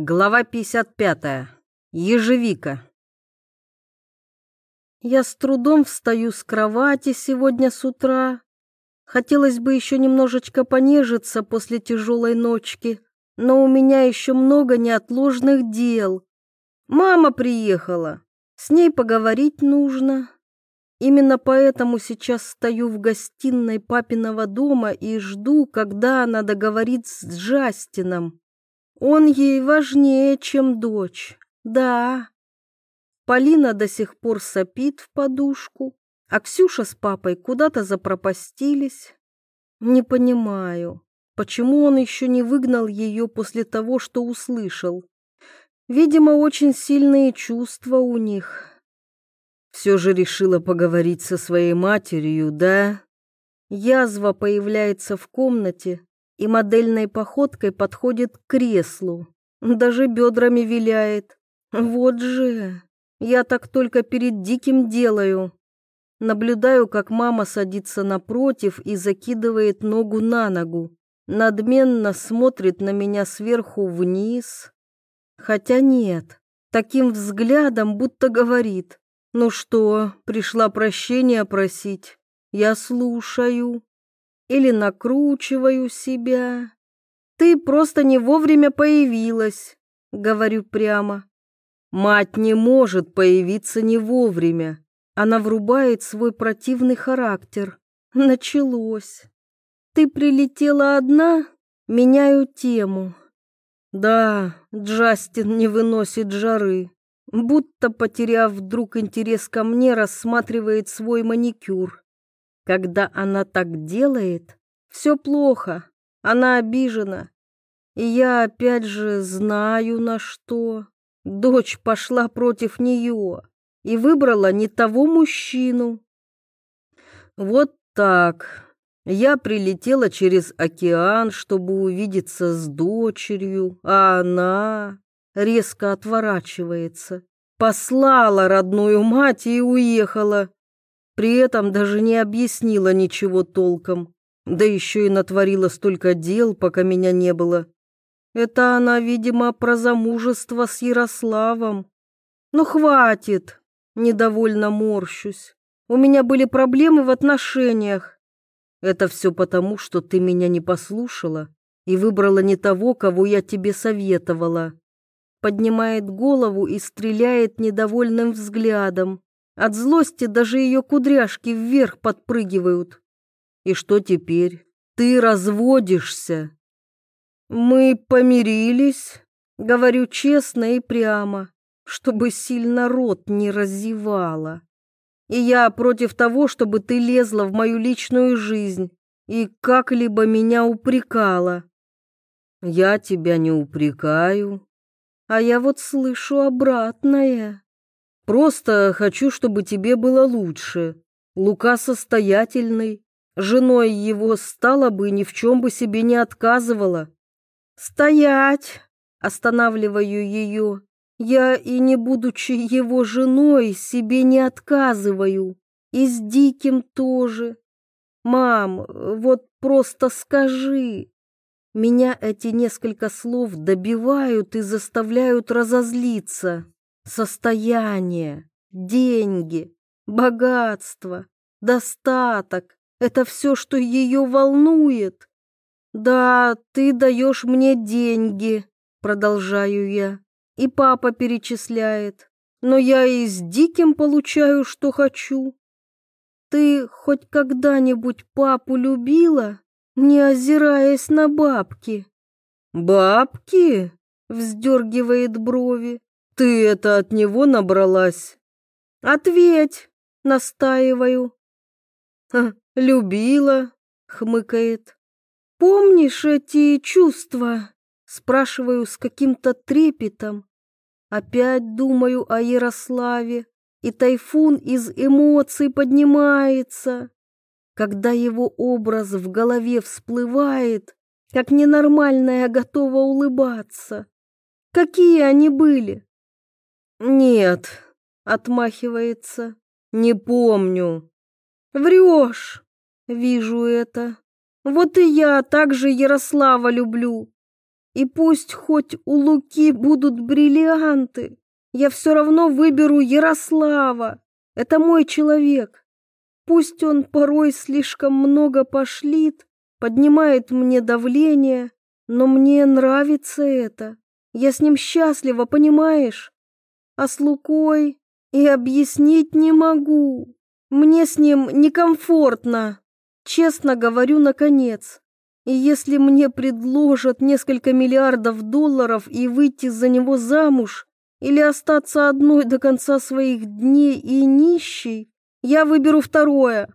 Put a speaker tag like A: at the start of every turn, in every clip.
A: Глава 55. Ежевика. Я с трудом встаю с кровати сегодня с утра. Хотелось бы еще немножечко понежиться после тяжелой ночки, но у меня еще много неотложных дел. Мама приехала, с ней поговорить нужно. Именно поэтому сейчас стою в гостиной папиного дома и жду, когда она договорит с Джастином. Он ей важнее, чем дочь. Да. Полина до сих пор сопит в подушку, а Ксюша с папой куда-то запропастились. Не понимаю, почему он еще не выгнал ее после того, что услышал. Видимо, очень сильные чувства у них. Все же решила поговорить со своей матерью, да? Язва появляется в комнате, и модельной походкой подходит к креслу. Даже бедрами виляет. Вот же, я так только перед диким делаю. Наблюдаю, как мама садится напротив и закидывает ногу на ногу. Надменно смотрит на меня сверху вниз. Хотя нет, таким взглядом будто говорит. Ну что, пришла прощения просить? Я слушаю или накручиваю себя. Ты просто не вовремя появилась, говорю прямо. Мать не может появиться не вовремя. Она врубает свой противный характер. Началось. Ты прилетела одна? Меняю тему. Да, Джастин не выносит жары. Будто, потеряв вдруг интерес ко мне, рассматривает свой маникюр. Когда она так делает, все плохо, она обижена. И я опять же знаю на что. Дочь пошла против нее и выбрала не того мужчину. Вот так. Я прилетела через океан, чтобы увидеться с дочерью, а она резко отворачивается. Послала родную мать и уехала. При этом даже не объяснила ничего толком, да еще и натворила столько дел, пока меня не было. Это она, видимо, про замужество с Ярославом. Ну, хватит, недовольно морщусь. У меня были проблемы в отношениях. Это все потому, что ты меня не послушала и выбрала не того, кого я тебе советовала. Поднимает голову и стреляет недовольным взглядом. От злости даже ее кудряшки вверх подпрыгивают. И что теперь? Ты разводишься. Мы помирились, говорю честно и прямо, чтобы сильно рот не разевала. И я против того, чтобы ты лезла в мою личную жизнь и как-либо меня упрекала. Я тебя не упрекаю, а я вот слышу обратное. Просто хочу, чтобы тебе было лучше. Лука состоятельный. Женой его стала бы, ни в чем бы себе не отказывала. Стоять! Останавливаю ее. Я и не будучи его женой, себе не отказываю. И с Диким тоже. Мам, вот просто скажи. Меня эти несколько слов добивают и заставляют разозлиться состояние, деньги, богатство, достаток — это все, что ее волнует. Да, ты даешь мне деньги, продолжаю я, и папа перечисляет, но я и с диким получаю, что хочу. Ты хоть когда-нибудь папу любила, не озираясь на бабки? Бабки? Вздергивает брови. Ты это от него набралась? Ответь, настаиваю. Ха, любила, хмыкает. Помнишь эти чувства? Спрашиваю с каким-то трепетом. Опять думаю о Ярославе, и тайфун из эмоций поднимается. Когда его образ в голове всплывает, как ненормальная готова улыбаться. Какие они были? «Нет», — отмахивается, — «не помню». И пусть хоть у Луки будут бриллианты, я все равно выберу Ярослава. Это мой человек. Пусть он порой слишком много пошлит, поднимает мне давление, но мне нравится это. Я с ним счастлива, понимаешь? А с Лукой и объяснить не могу. Мне с ним некомфортно. Честно говорю, наконец. И если мне предложат несколько миллиардов долларов и выйти за него замуж, или остаться одной до конца своих дней и нищей, я выберу второе.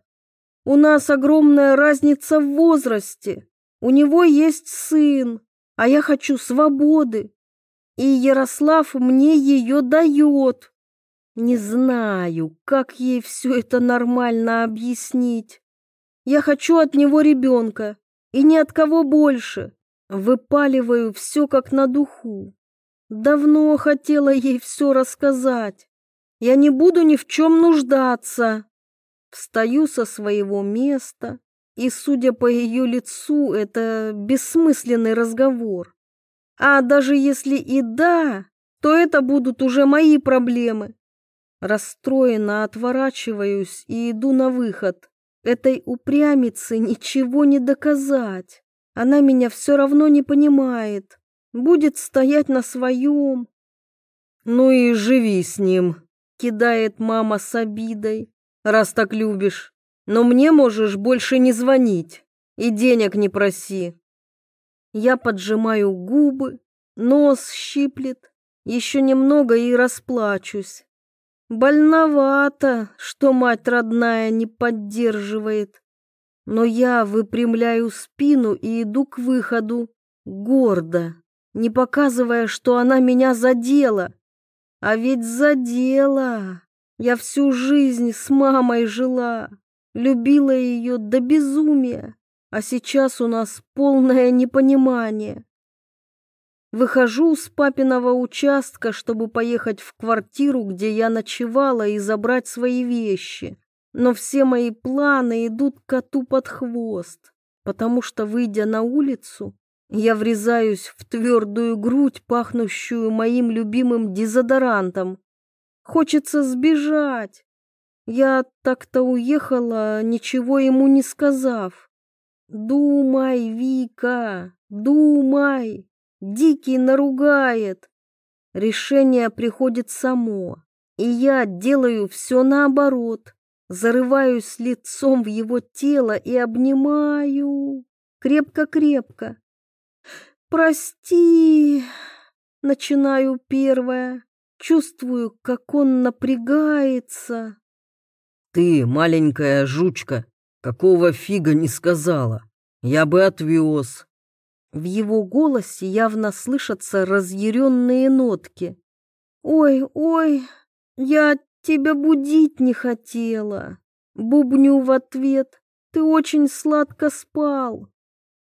A: У нас огромная разница в возрасте. У него есть сын, а я хочу свободы. И Ярослав мне ее дает. Не знаю, как ей все это нормально объяснить. Я хочу от него ребенка, и ни от кого больше. Выпаливаю все как на духу. Давно хотела ей все рассказать. Я не буду ни в чем нуждаться. Встаю со своего места, и, судя по ее лицу, это бессмысленный разговор. А даже если и да, то это будут уже мои проблемы. Расстроенно отворачиваюсь и иду на выход. Этой упрямице ничего не доказать. Она меня все равно не понимает. Будет стоять на своем. Ну и живи с ним, кидает мама с обидой, раз так любишь. Но мне можешь больше не звонить и денег не проси. Я поджимаю губы, нос щиплет, еще немного и расплачусь. Больновато, что мать родная не поддерживает. Но я выпрямляю спину и иду к выходу, гордо, не показывая, что она меня задела. А ведь задела. Я всю жизнь с мамой жила, любила ее до безумия, а сейчас у нас полное непонимание. Выхожу с папиного участка, чтобы поехать в квартиру, где я ночевала, и забрать свои вещи. Но все мои планы идут коту под хвост, потому что, выйдя на улицу, я врезаюсь в твердую грудь, пахнущую моим любимым дезодорантом. Хочется сбежать. Я так-то уехала, ничего ему не сказав. Думай, Вика, думай. Дикий наругает. Решение приходит само, и я делаю все наоборот. Зарываюсь лицом в его тело и обнимаю. Крепко-крепко. «Прости!» Начинаю первое. Чувствую, как он напрягается.
B: «Ты, маленькая жучка, какого фига не сказала? Я бы отвез.
A: В его голосе явно слышатся разъяренные нотки. «Ой, ой, я тебя будить не хотела!» Бубню в ответ. «Ты очень сладко спал!»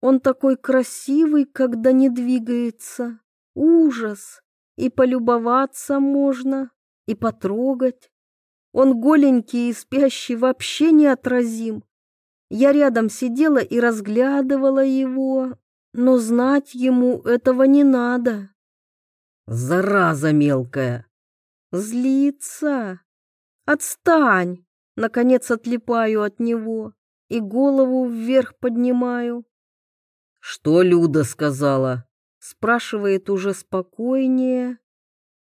A: Он такой красивый, когда не двигается. Ужас! И полюбоваться можно, и потрогать. Он голенький и спящий вообще неотразим. Я рядом сидела и разглядывала его, но знать ему этого не надо.
B: Зараза мелкая.
A: Злится. Отстань. Наконец отлипаю от него и голову вверх поднимаю.
B: Что Люда сказала?
A: Спрашивает уже спокойнее.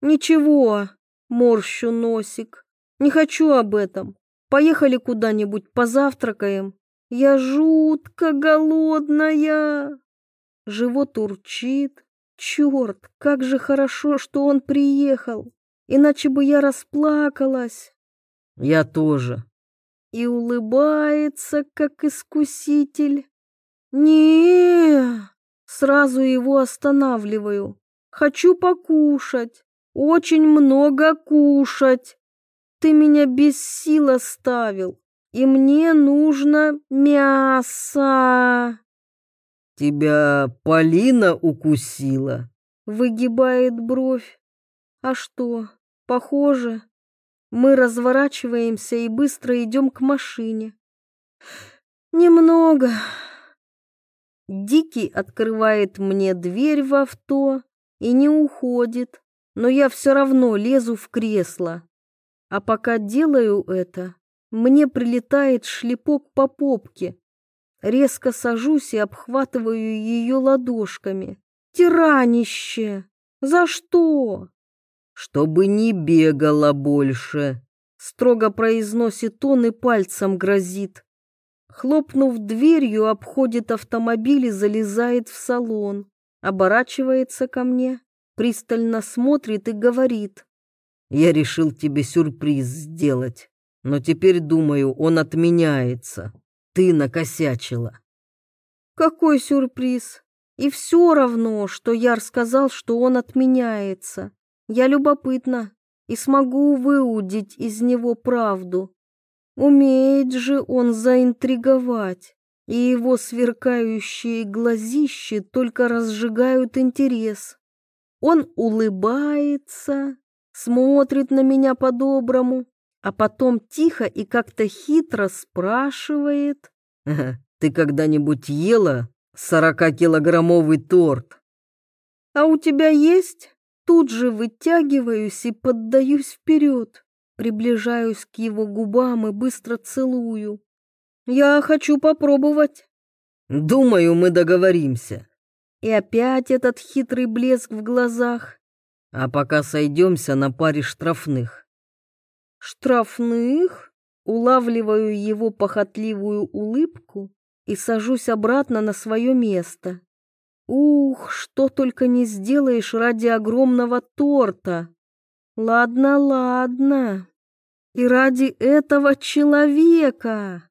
A: Ничего, морщу носик. Не хочу об этом. Поехали куда-нибудь позавтракаем. Я жутко голодная. Живот урчит. Черт, как же хорошо, что он приехал. Иначе бы я расплакалась.
B: Я тоже.
A: И улыбается, как искуситель. не Сразу его останавливаю. Хочу покушать. Очень много кушать. Ты меня без сил оставил. И мне нужно мясо.
B: «Тебя Полина укусила?»
A: Выгибает бровь. А что, похоже? Мы разворачиваемся и быстро идем к машине. Немного. Дикий открывает мне дверь в авто и не уходит, но я все равно лезу в кресло. А пока делаю это, мне прилетает шлепок по попке. Резко сажусь и обхватываю ее ладошками. Тиранище! За что?
B: Чтобы не бегала больше, строго произносит он и пальцем грозит.
A: Хлопнув дверью, обходит автомобиль и залезает в салон. Оборачивается ко мне, пристально смотрит и говорит.
B: «Я решил тебе сюрприз сделать, но теперь, думаю, он отменяется. Ты накосячила».
A: «Какой сюрприз? И все равно, что Яр сказал, что он отменяется. Я любопытна и смогу выудить из него правду. Умеет же он заинтриговать, и его сверкающие глазищи только разжигают интерес. Он улыбается, смотрит на меня по-доброму, а потом тихо и как-то хитро спрашивает.
B: «Ты когда-нибудь ела сорокакилограммовый торт?»
A: «А у тебя есть?» Тут же вытягиваюсь и поддаюсь вперед. Приближаюсь к его губам и быстро целую. Я хочу попробовать.
B: Думаю, мы договоримся.
A: И опять этот хитрый блеск в глазах.
B: А пока сойдемся на паре штрафных.
A: Штрафных? Улавливаю его похотливую улыбку и сажусь обратно на свое место. Ух, что только не сделаешь ради огромного торта. Ладно, ладно. И ради этого человека.